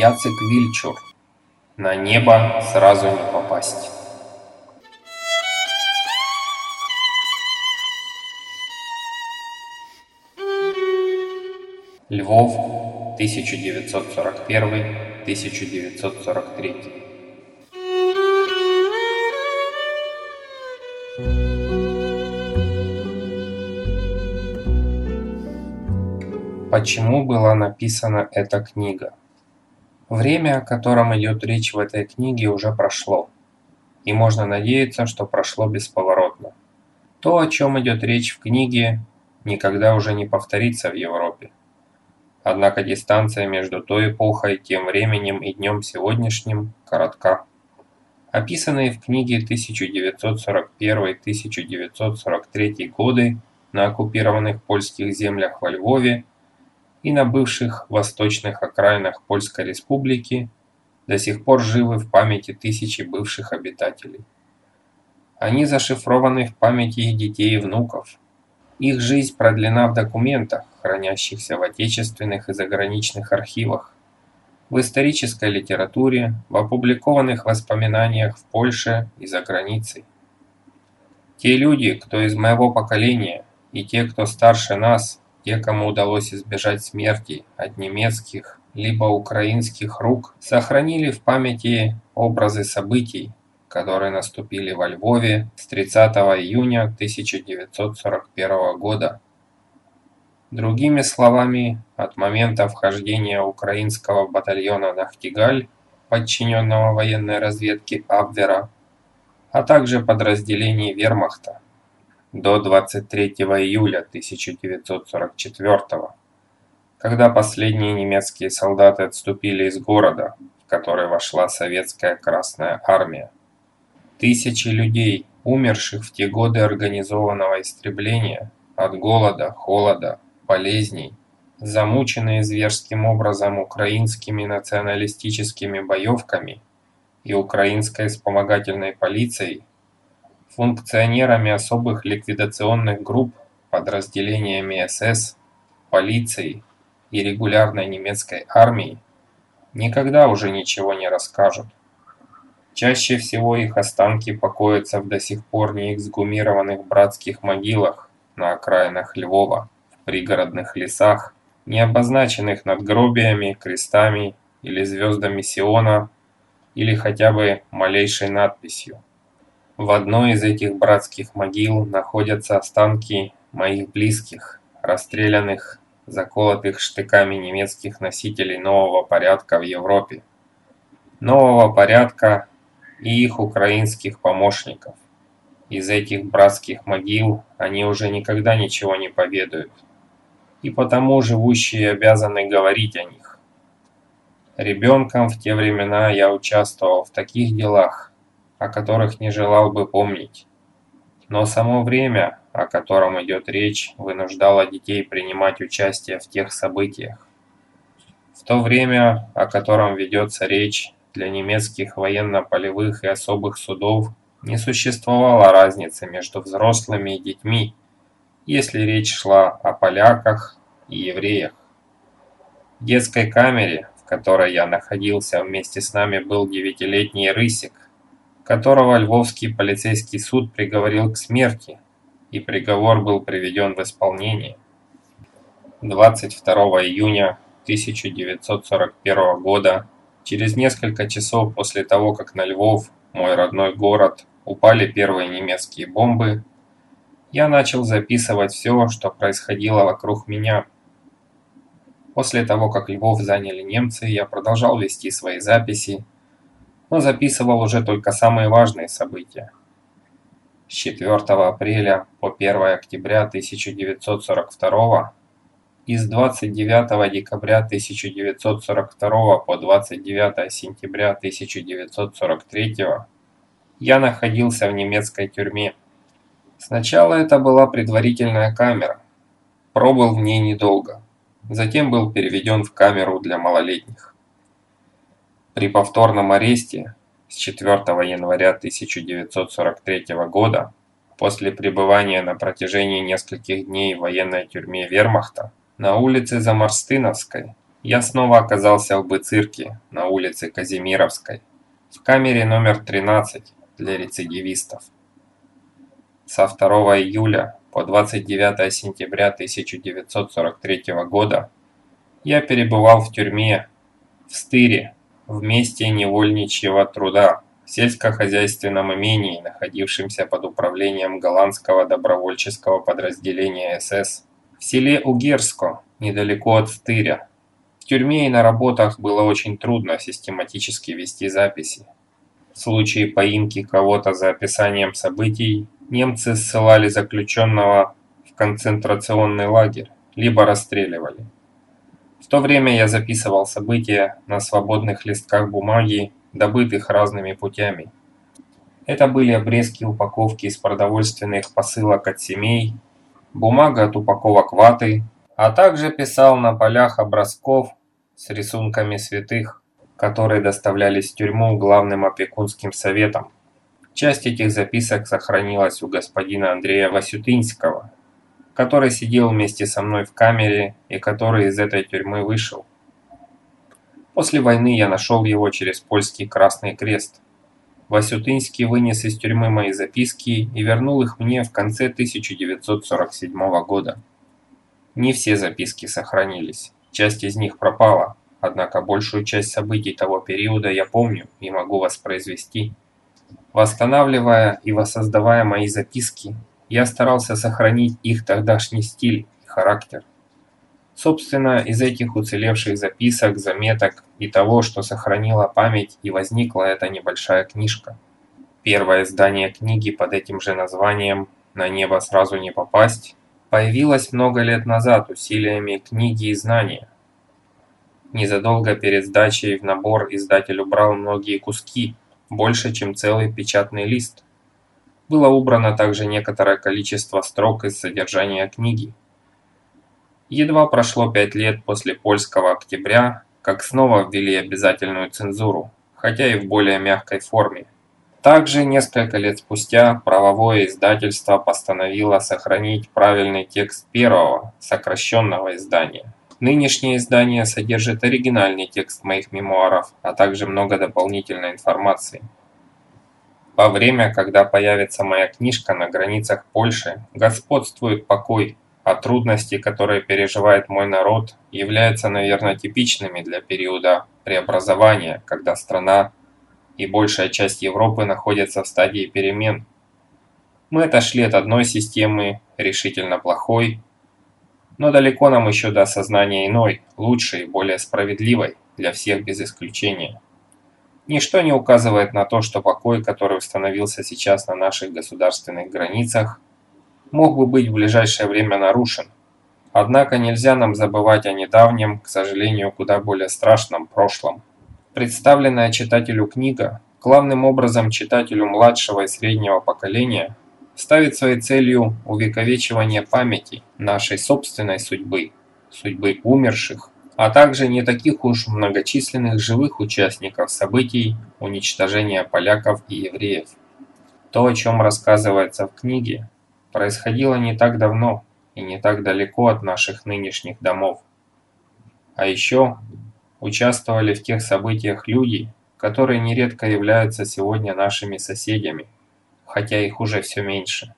Яцек Вильчур. На небо сразу не попасть. Львов, 1941-1943. Почему была написана эта книга? Время, о котором идет речь в этой книге, уже прошло. И можно надеяться, что прошло бесповоротно. То, о чем идет речь в книге, никогда уже не повторится в Европе. Однако дистанция между той эпохой, тем временем и днем сегодняшним коротка. Описанные в книге 1941-1943 годы на оккупированных польских землях во Львове и на бывших восточных окраинах Польской Республики до сих пор живы в памяти тысячи бывших обитателей. Они зашифрованы в памяти их детей и внуков. Их жизнь продлена в документах, хранящихся в отечественных и заграничных архивах, в исторической литературе, в опубликованных воспоминаниях в Польше и за границей. Те люди, кто из моего поколения, и те, кто старше нас, те, кому удалось избежать смерти от немецких либо украинских рук, сохранили в памяти образы событий, которые наступили во Львове с 30 июня 1941 года. Другими словами, от момента вхождения украинского батальона «Нахтигаль», подчиненного военной разведке Абвера, а также подразделений вермахта, до 23 июля 1944 когда последние немецкие солдаты отступили из города, в который вошла советская Красная Армия. Тысячи людей, умерших в те годы организованного истребления, от голода, холода, болезней, замученные зверским образом украинскими националистическими боевками и украинской вспомогательной полицией, функционерами особых ликвидационных групп, подразделениями СС, полицией и регулярной немецкой армией, никогда уже ничего не расскажут. Чаще всего их останки покоятся в до сих пор не эксгумированных братских могилах на окраинах Львова, в пригородных лесах, не обозначенных надгробиями, крестами или звездами Сиона, или хотя бы малейшей надписью. В одной из этих братских могил находятся останки моих близких, расстрелянных, заколотых штыками немецких носителей нового порядка в Европе. Нового порядка и их украинских помощников. Из этих братских могил они уже никогда ничего не поведают. И потому живущие обязаны говорить о них. Ребенком в те времена я участвовал в таких делах, о которых не желал бы помнить. Но само время, о котором идет речь, вынуждало детей принимать участие в тех событиях. В то время, о котором ведется речь, для немецких военно-полевых и особых судов не существовало разницы между взрослыми и детьми, если речь шла о поляках и евреях. В детской камере, в которой я находился вместе с нами, был девятилетний Рысик, которого Львовский полицейский суд приговорил к смерти, и приговор был приведен в исполнение. 22 июня 1941 года, через несколько часов после того, как на Львов, мой родной город, упали первые немецкие бомбы, я начал записывать все, что происходило вокруг меня. После того, как Львов заняли немцы, я продолжал вести свои записи, но записывал уже только самые важные события. С 4 апреля по 1 октября 1942 и с 29 декабря 1942 по 29 сентября 1943 я находился в немецкой тюрьме. Сначала это была предварительная камера. Пробыл в ней недолго. Затем был переведен в камеру для малолетних. При повторном аресте с 4 января 1943 года, после пребывания на протяжении нескольких дней в военной тюрьме вермахта, на улице Замарстыновской, я снова оказался в Быцирке на улице Казимировской, в камере номер 13 для рецидивистов. Со 2 июля по 29 сентября 1943 года я перебывал в тюрьме в Стыре, в месте невольничьего труда, в сельскохозяйственном имении, находившемся под управлением голландского добровольческого подразделения СС, в селе Угерско, недалеко от Стыря. В тюрьме и на работах было очень трудно систематически вести записи. В случае поимки кого-то за описанием событий, немцы ссылали заключенного в концентрационный лагерь, либо расстреливали. В то время я записывал события на свободных листках бумаги, добытых разными путями. Это были обрезки упаковки из продовольственных посылок от семей, бумага от упаковок ваты, а также писал на полях образков с рисунками святых которые доставлялись в тюрьму главным опекунским советом. Часть этих записок сохранилась у господина Андрея Васютынского, который сидел вместе со мной в камере и который из этой тюрьмы вышел. После войны я нашел его через польский Красный Крест. Васютынский вынес из тюрьмы мои записки и вернул их мне в конце 1947 года. Не все записки сохранились, часть из них пропала, Однако большую часть событий того периода я помню и могу воспроизвести. Восстанавливая и воссоздавая мои записки, я старался сохранить их тогдашний стиль и характер. Собственно, из этих уцелевших записок, заметок и того, что сохранила память и возникла эта небольшая книжка. Первое издание книги под этим же названием «На небо сразу не попасть» появилось много лет назад усилиями книги и знания – Незадолго перед сдачей в набор издатель убрал многие куски, больше, чем целый печатный лист. Было убрано также некоторое количество строк из содержания книги. Едва прошло пять лет после польского октября, как снова ввели обязательную цензуру, хотя и в более мягкой форме. Также несколько лет спустя правовое издательство постановило сохранить правильный текст первого, сокращенного издания. Нынешнее издание содержит оригинальный текст моих мемуаров, а также много дополнительной информации. Во время, когда появится моя книжка на границах Польши, господствует покой, а трудности, которые переживает мой народ, являются, наверное, типичными для периода преобразования, когда страна и большая часть Европы находятся в стадии перемен. Мы отошли от одной системы, решительно плохой, но далеко нам еще до осознания иной, лучшей, более справедливой, для всех без исключения. Ничто не указывает на то, что покой, который установился сейчас на наших государственных границах, мог бы быть в ближайшее время нарушен. Однако нельзя нам забывать о недавнем, к сожалению, куда более страшном прошлом. Представленная читателю книга, главным образом читателю младшего и среднего поколения – ставит своей целью увековечивание памяти нашей собственной судьбы, судьбы умерших, а также не таких уж многочисленных живых участников событий уничтожения поляков и евреев. То, о чем рассказывается в книге, происходило не так давно и не так далеко от наших нынешних домов. А еще участвовали в тех событиях люди, которые нередко являются сегодня нашими соседями – хотя их уже все меньше,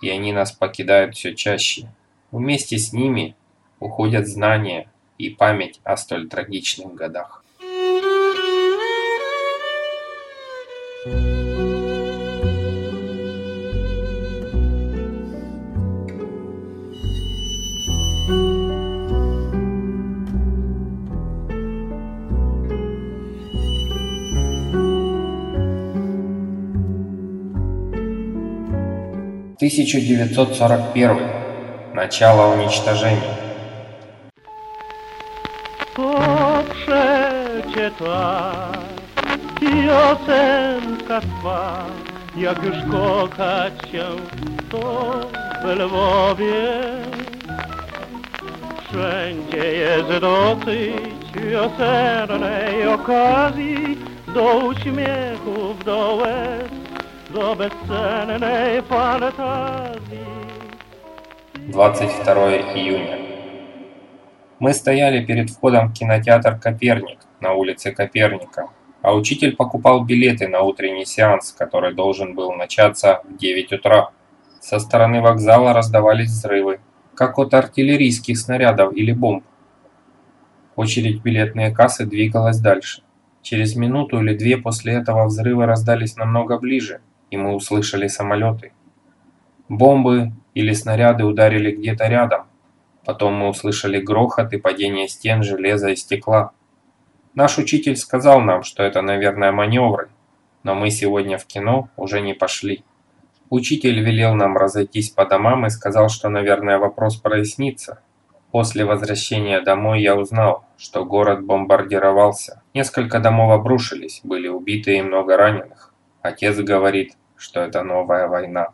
и они нас покидают все чаще. Вместе с ними уходят знания и память о столь трагичных годах. 1941. Начало уничтожения. Piosenka twa, jak już kochać się, to w Lwowie. Wszędzie jest dosyć wiosennej okazji do uśmiechów, do łez до безценной фантазии. 22 июня. Мы стояли перед входом в кинотеатр «Коперник» на улице Коперника, а учитель покупал билеты на утренний сеанс, который должен был начаться в 9 утра. Со стороны вокзала раздавались взрывы, как от артиллерийских снарядов или бомб. Очередь билетные кассы двигалась дальше. Через минуту или две после этого взрывы раздались намного ближе, и мы услышали самолеты. Бомбы или снаряды ударили где-то рядом. Потом мы услышали грохот и падение стен железа и стекла. Наш учитель сказал нам, что это, наверное, маневры, но мы сегодня в кино уже не пошли. Учитель велел нам разойтись по домам и сказал, что, наверное, вопрос прояснится. После возвращения домой я узнал, что город бомбардировался. Несколько домов обрушились, были убиты и много раненых. Отец говорит, что это новая война.